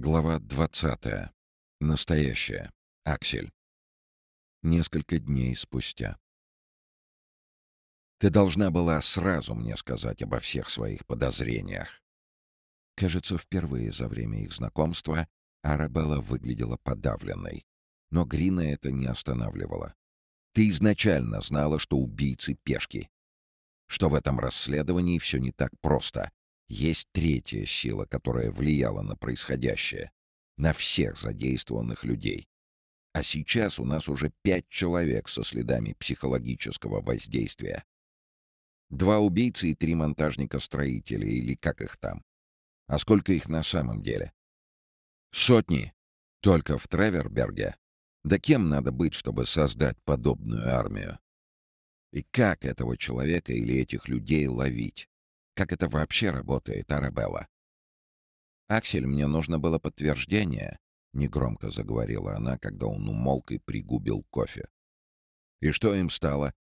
Глава 20. Настоящая. Аксель. Несколько дней спустя. Ты должна была сразу мне сказать обо всех своих подозрениях. Кажется, впервые за время их знакомства Арабелла выглядела подавленной. Но Грина это не останавливало. Ты изначально знала, что убийцы — пешки. Что в этом расследовании все не так просто, есть третья сила, которая влияла на происходящее, на всех задействованных людей. А сейчас у нас уже пять человек со следами психологического воздействия. Два убийцы и три монтажника-строителя, или как их там. А сколько их на самом деле? Сотни. Только в Треверберге. Да кем надо быть, чтобы создать подобную армию? И как этого человека или этих людей ловить? Как это вообще работает, Арабелла?» «Аксель, мне нужно было подтверждение», — негромко заговорила она, когда он умолк и пригубил кофе. «И что им стало?»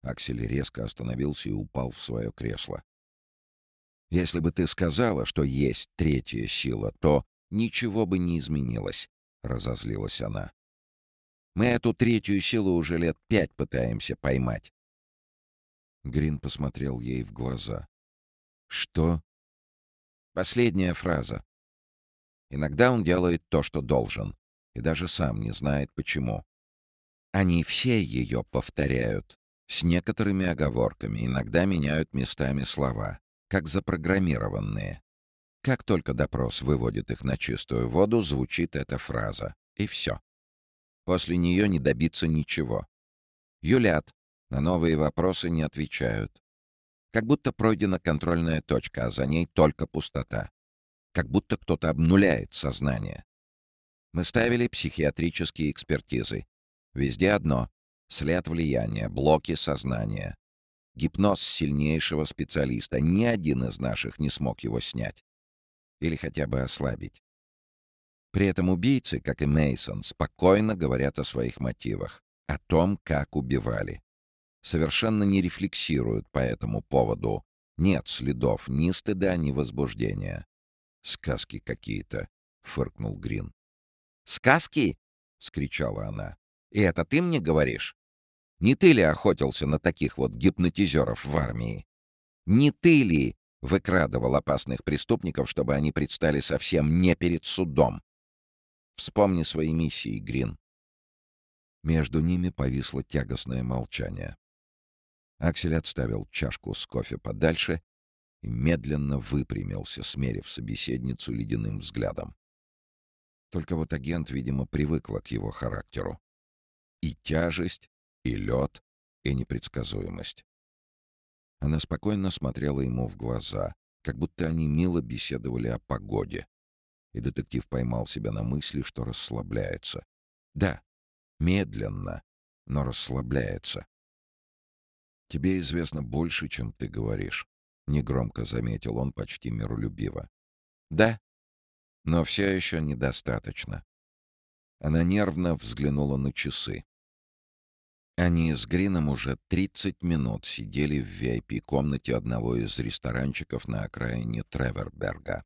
Аксель резко остановился и упал в свое кресло. «Если бы ты сказала, что есть третья сила, то ничего бы не изменилось», — разозлилась она. «Мы эту третью силу уже лет пять пытаемся поймать». Грин посмотрел ей в глаза. Что? Последняя фраза. Иногда он делает то, что должен, и даже сам не знает почему. Они все ее повторяют, с некоторыми оговорками, иногда меняют местами слова, как запрограммированные. Как только допрос выводит их на чистую воду, звучит эта фраза, и все. После нее не добиться ничего. Юлят, на новые вопросы не отвечают. Как будто пройдена контрольная точка, а за ней только пустота. Как будто кто-то обнуляет сознание. Мы ставили психиатрические экспертизы. Везде одно — след влияния, блоки сознания. Гипноз сильнейшего специалиста. Ни один из наших не смог его снять. Или хотя бы ослабить. При этом убийцы, как и Мейсон, спокойно говорят о своих мотивах, о том, как убивали совершенно не рефлексируют по этому поводу. Нет следов ни стыда, ни возбуждения. «Сказки какие-то», — фыркнул Грин. «Сказки?» — скричала она. «И это ты мне говоришь? Не ты ли охотился на таких вот гипнотизеров в армии? Не ты ли выкрадывал опасных преступников, чтобы они предстали совсем не перед судом? Вспомни свои миссии, Грин». Между ними повисло тягостное молчание. Аксель отставил чашку с кофе подальше и медленно выпрямился, смерив собеседницу ледяным взглядом. Только вот агент, видимо, привыкла к его характеру. И тяжесть, и лед, и непредсказуемость. Она спокойно смотрела ему в глаза, как будто они мило беседовали о погоде. И детектив поймал себя на мысли, что расслабляется. Да, медленно, но расслабляется. «Тебе известно больше, чем ты говоришь», — негромко заметил он почти миролюбиво. «Да, но все еще недостаточно». Она нервно взглянула на часы. Они с Грином уже 30 минут сидели в VIP-комнате одного из ресторанчиков на окраине Треверберга.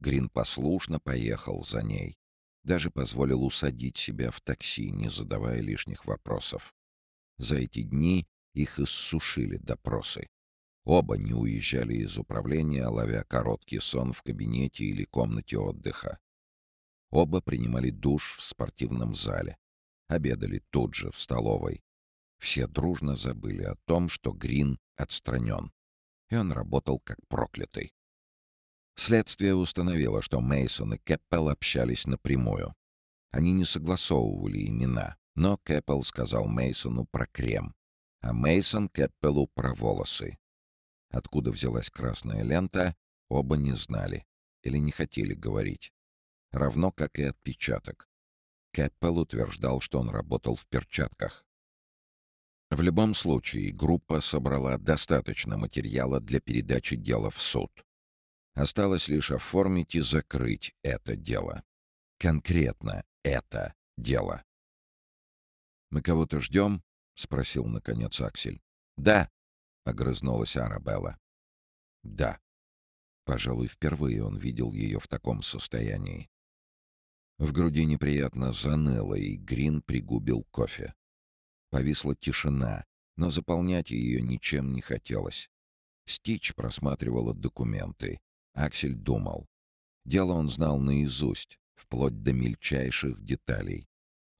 Грин послушно поехал за ней. Даже позволил усадить себя в такси, не задавая лишних вопросов. За эти дни их иссушили допросы. Оба не уезжали из управления, ловя короткий сон в кабинете или комнате отдыха. Оба принимали душ в спортивном зале. Обедали тут же, в столовой. Все дружно забыли о том, что Грин отстранен. И он работал как проклятый. Следствие установило, что Мейсон и Кэппел общались напрямую. Они не согласовывали имена, но Кэппел сказал Мейсону про крем, а Мейсон Кэппелу про волосы. Откуда взялась красная лента, оба не знали или не хотели говорить. Равно как и отпечаток. Кэппел утверждал, что он работал в перчатках. В любом случае, группа собрала достаточно материала для передачи дела в суд. Осталось лишь оформить и закрыть это дело. Конкретно это дело. «Мы кого-то ждем?» — спросил, наконец, Аксель. «Да», — огрызнулась Арабелла. «Да». Пожалуй, впервые он видел ее в таком состоянии. В груди неприятно заныло, и Грин пригубил кофе. Повисла тишина, но заполнять ее ничем не хотелось. Стич просматривала документы. Аксель думал. Дело он знал наизусть, вплоть до мельчайших деталей.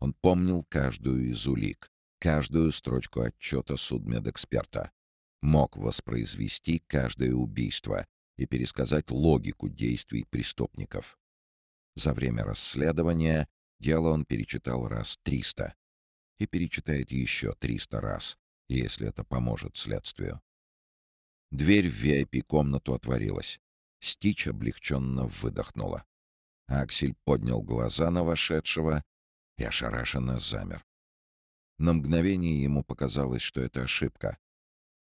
Он помнил каждую из улик, каждую строчку отчета судмедэксперта. Мог воспроизвести каждое убийство и пересказать логику действий преступников. За время расследования дело он перечитал раз триста и перечитает еще триста раз, если это поможет следствию. Дверь в VIP-комнату отворилась. Стич облегченно выдохнула. Аксель поднял глаза на вошедшего и ошарашенно замер. На мгновение ему показалось, что это ошибка.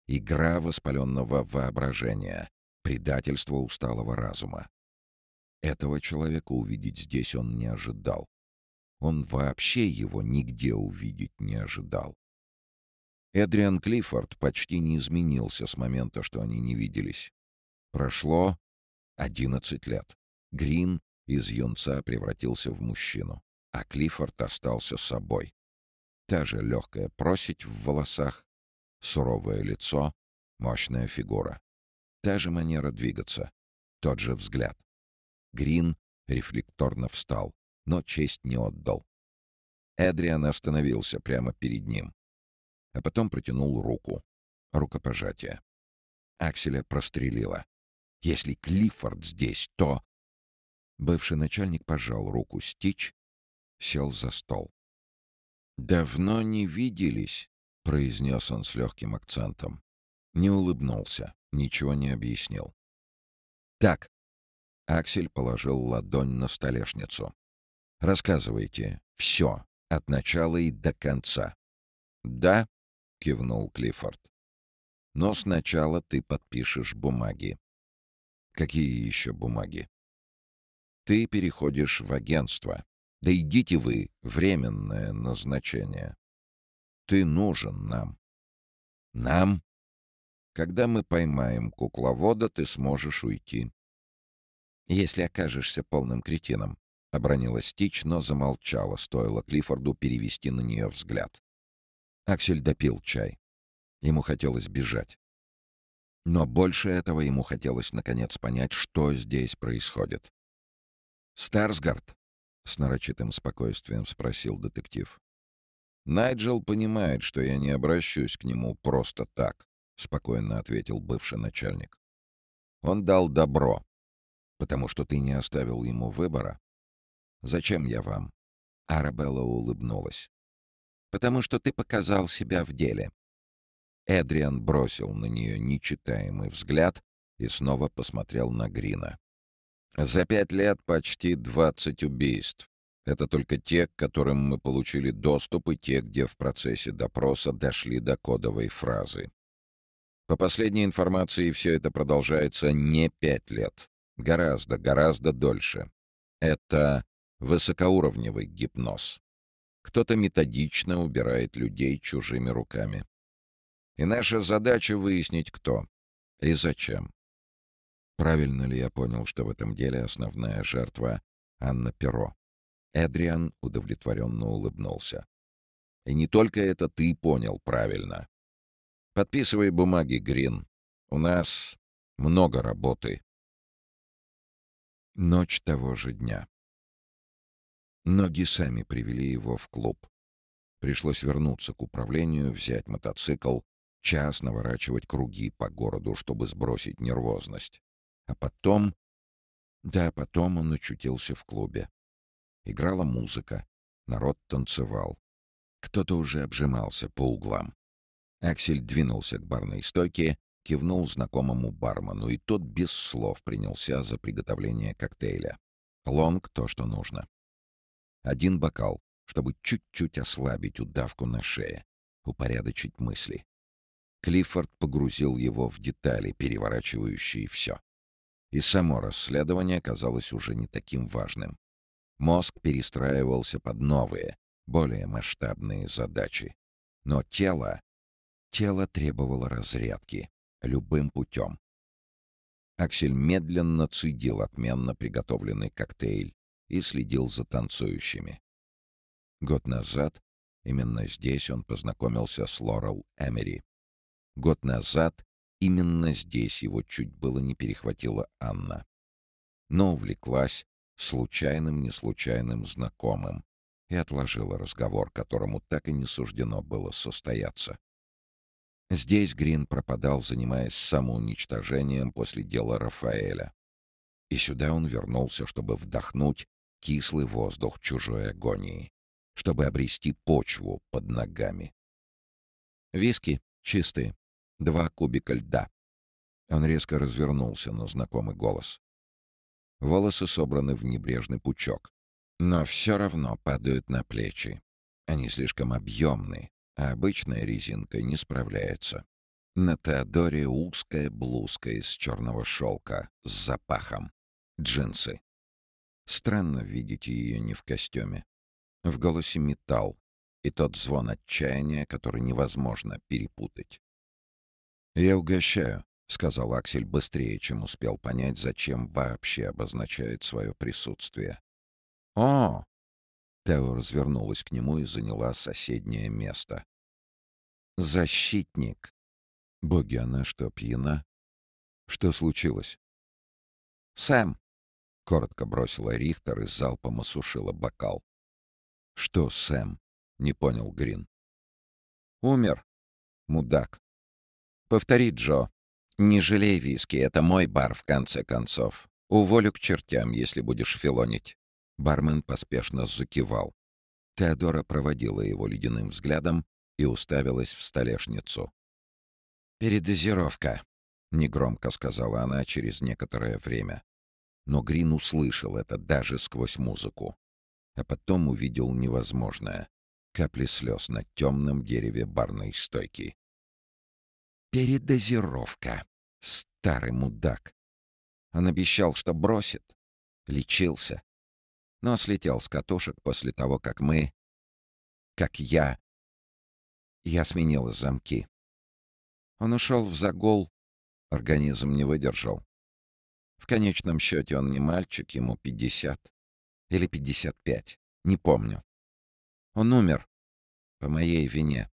Игра воспаленного воображения, предательство усталого разума. Этого человека увидеть здесь он не ожидал. Он вообще его нигде увидеть не ожидал. Эдриан Клиффорд почти не изменился с момента, что они не виделись. Прошло одиннадцать лет. Грин из юнца превратился в мужчину, а Клиффорд остался собой. Та же легкая просить в волосах, суровое лицо, мощная фигура. Та же манера двигаться, тот же взгляд. Грин рефлекторно встал, но честь не отдал. Эдриан остановился прямо перед ним а потом протянул руку. Рукопожатие. Акселя прострелила. «Если Клиффорд здесь, то...» Бывший начальник пожал руку Стич, сел за стол. «Давно не виделись», — произнес он с легким акцентом. Не улыбнулся, ничего не объяснил. «Так», — Аксель положил ладонь на столешницу. «Рассказывайте все, от начала и до конца». «Да», — кивнул Клиффорд. «Но сначала ты подпишешь бумаги». «Какие еще бумаги?» «Ты переходишь в агентство. Да идите вы, временное назначение. Ты нужен нам». «Нам?» «Когда мы поймаем кукловода, ты сможешь уйти». «Если окажешься полным кретином», — обронила Стич, но замолчала, стоило Клиффорду перевести на нее взгляд. Аксель допил чай. Ему хотелось бежать. Но больше этого ему хотелось наконец понять, что здесь происходит. «Старсгард?» — с нарочитым спокойствием спросил детектив. «Найджел понимает, что я не обращусь к нему просто так», — спокойно ответил бывший начальник. «Он дал добро, потому что ты не оставил ему выбора. Зачем я вам?» Арабелла улыбнулась потому что ты показал себя в деле». Эдриан бросил на нее нечитаемый взгляд и снова посмотрел на Грина. «За пять лет почти двадцать убийств. Это только те, к которым мы получили доступ, и те, где в процессе допроса дошли до кодовой фразы. По последней информации, все это продолжается не пять лет. Гораздо, гораздо дольше. Это высокоуровневый гипноз. Кто-то методично убирает людей чужими руками. И наша задача выяснить, кто и зачем. Правильно ли я понял, что в этом деле основная жертва — Анна Перо? Эдриан удовлетворенно улыбнулся. И не только это ты понял правильно. Подписывай бумаги, Грин. У нас много работы. Ночь того же дня. Ноги сами привели его в клуб. Пришлось вернуться к управлению, взять мотоцикл, час наворачивать круги по городу, чтобы сбросить нервозность. А потом... Да, потом он очутился в клубе. Играла музыка, народ танцевал. Кто-то уже обжимался по углам. Аксель двинулся к барной стойке, кивнул знакомому бармену, и тот без слов принялся за приготовление коктейля. Лонг — то, что нужно. Один бокал, чтобы чуть-чуть ослабить удавку на шее, упорядочить мысли. Клиффорд погрузил его в детали, переворачивающие все. И само расследование казалось уже не таким важным. Мозг перестраивался под новые, более масштабные задачи. Но тело... Тело требовало разрядки. Любым путем. Аксель медленно цедил отменно приготовленный коктейль, и следил за танцующими. Год назад именно здесь он познакомился с Лорел Эмери. Год назад именно здесь его чуть было не перехватила Анна. Но увлеклась случайным-неслучайным знакомым и отложила разговор, которому так и не суждено было состояться. Здесь Грин пропадал, занимаясь самоуничтожением после дела Рафаэля. И сюда он вернулся, чтобы вдохнуть кислый воздух чужой агонии, чтобы обрести почву под ногами. Виски чистые, два кубика льда. Он резко развернулся на знакомый голос. Волосы собраны в небрежный пучок, но все равно падают на плечи. Они слишком объемны, а обычная резинка не справляется. На Теодоре узкая блузка из черного шелка с запахом. Джинсы. Странно видеть ее не в костюме. В голосе металл и тот звон отчаяния, который невозможно перепутать. «Я угощаю», — сказал Аксель быстрее, чем успел понять, зачем вообще обозначает свое присутствие. «О!» Тео развернулась к нему и заняла соседнее место. «Защитник!» Боги, она что, пьяна? Что случилось? «Сэм!» — коротко бросила Рихтер и залпом осушила бокал. «Что, Сэм?» — не понял Грин. «Умер. Мудак. Повтори, Джо. Не жалей виски, это мой бар, в конце концов. Уволю к чертям, если будешь филонить». Бармен поспешно закивал. Теодора проводила его ледяным взглядом и уставилась в столешницу. «Передозировка», — негромко сказала она через некоторое время. Но Грин услышал это даже сквозь музыку. А потом увидел невозможное — капли слез на темном дереве барной стойки. «Передозировка», старый мудак. Он обещал, что бросит. Лечился но слетел с катушек после того, как мы... как я... Я сменила замки. Он ушел в загул, организм не выдержал. В конечном счете он не мальчик, ему 50 или 55, не помню. Он умер по моей вине.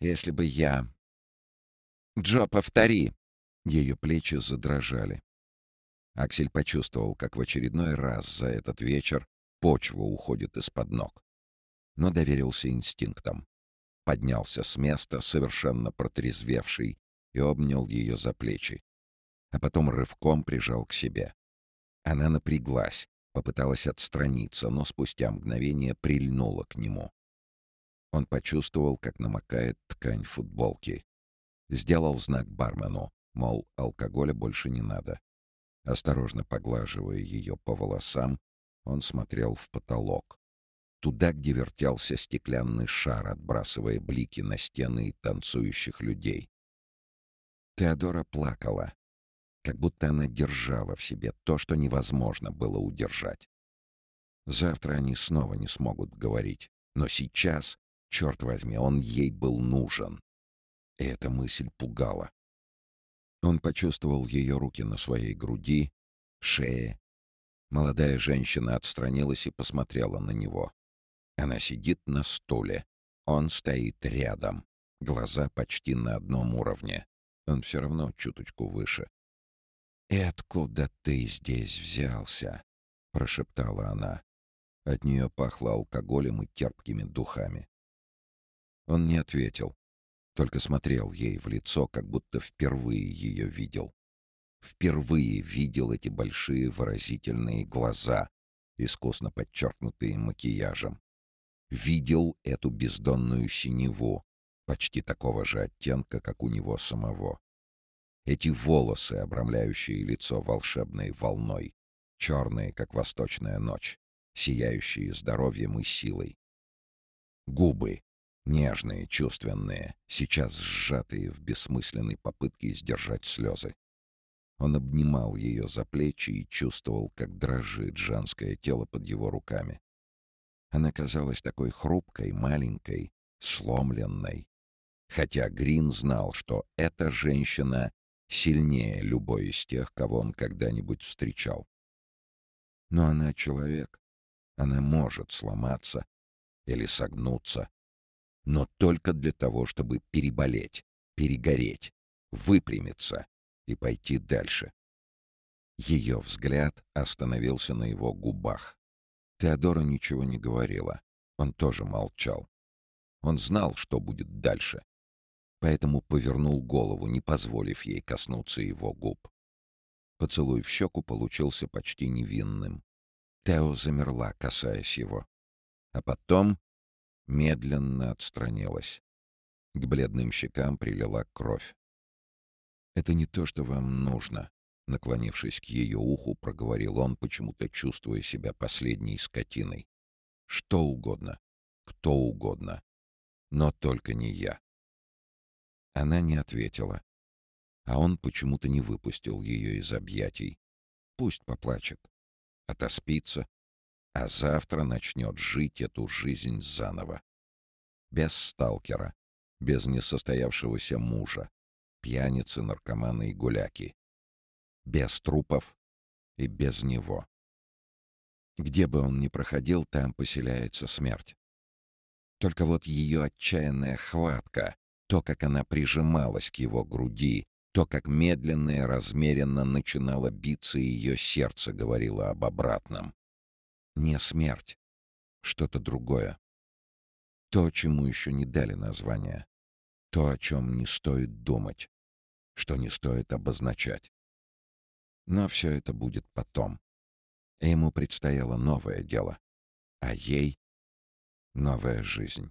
Если бы я... «Джо, повтори!» Ее плечи задрожали. Аксель почувствовал, как в очередной раз за этот вечер почва уходит из-под ног. Но доверился инстинктам. Поднялся с места, совершенно протрезвевший, и обнял ее за плечи. А потом рывком прижал к себе. Она напряглась, попыталась отстраниться, но спустя мгновение прильнула к нему. Он почувствовал, как намокает ткань футболки. Сделал знак бармену, мол, алкоголя больше не надо. Осторожно поглаживая ее по волосам, он смотрел в потолок. Туда, где вертелся стеклянный шар, отбрасывая блики на стены и танцующих людей. Теодора плакала, как будто она держала в себе то, что невозможно было удержать. Завтра они снова не смогут говорить, но сейчас, черт возьми, он ей был нужен. И эта мысль пугала. Он почувствовал ее руки на своей груди, шее. Молодая женщина отстранилась и посмотрела на него. Она сидит на стуле. Он стоит рядом. Глаза почти на одном уровне. Он все равно чуточку выше. «И откуда ты здесь взялся?» — прошептала она. От нее пахло алкоголем и терпкими духами. Он не ответил. Только смотрел ей в лицо, как будто впервые ее видел. Впервые видел эти большие выразительные глаза, искусно подчеркнутые макияжем. Видел эту бездонную синеву, почти такого же оттенка, как у него самого. Эти волосы, обрамляющие лицо волшебной волной, черные, как восточная ночь, сияющие здоровьем и силой. Губы, Нежные, чувственные, сейчас сжатые в бессмысленной попытке сдержать слезы. Он обнимал ее за плечи и чувствовал, как дрожит женское тело под его руками. Она казалась такой хрупкой, маленькой, сломленной. Хотя Грин знал, что эта женщина сильнее любой из тех, кого он когда-нибудь встречал. Но она человек. Она может сломаться или согнуться, но только для того, чтобы переболеть, перегореть, выпрямиться и пойти дальше. Ее взгляд остановился на его губах. Теодора ничего не говорила. Он тоже молчал. Он знал, что будет дальше. Поэтому повернул голову, не позволив ей коснуться его губ. Поцелуй в щеку получился почти невинным. Тео замерла, касаясь его. А потом медленно отстранилась. К бледным щекам прилила кровь. «Это не то, что вам нужно», Наклонившись к ее уху, проговорил он, почему-то чувствуя себя последней скотиной. «Что угодно, кто угодно, но только не я». Она не ответила, а он почему-то не выпустил ее из объятий. Пусть поплачет, отоспится, а завтра начнет жить эту жизнь заново. Без сталкера, без несостоявшегося мужа, пьяницы, наркоманы и гуляки без трупов и без него. Где бы он ни проходил, там поселяется смерть. Только вот ее отчаянная хватка, то, как она прижималась к его груди, то, как медленно и размеренно начинало биться ее сердце, говорило об обратном. Не смерть, что-то другое. То, чему еще не дали название. То, о чем не стоит думать, что не стоит обозначать. Но все это будет потом. Ему предстояло новое дело, а ей — новая жизнь.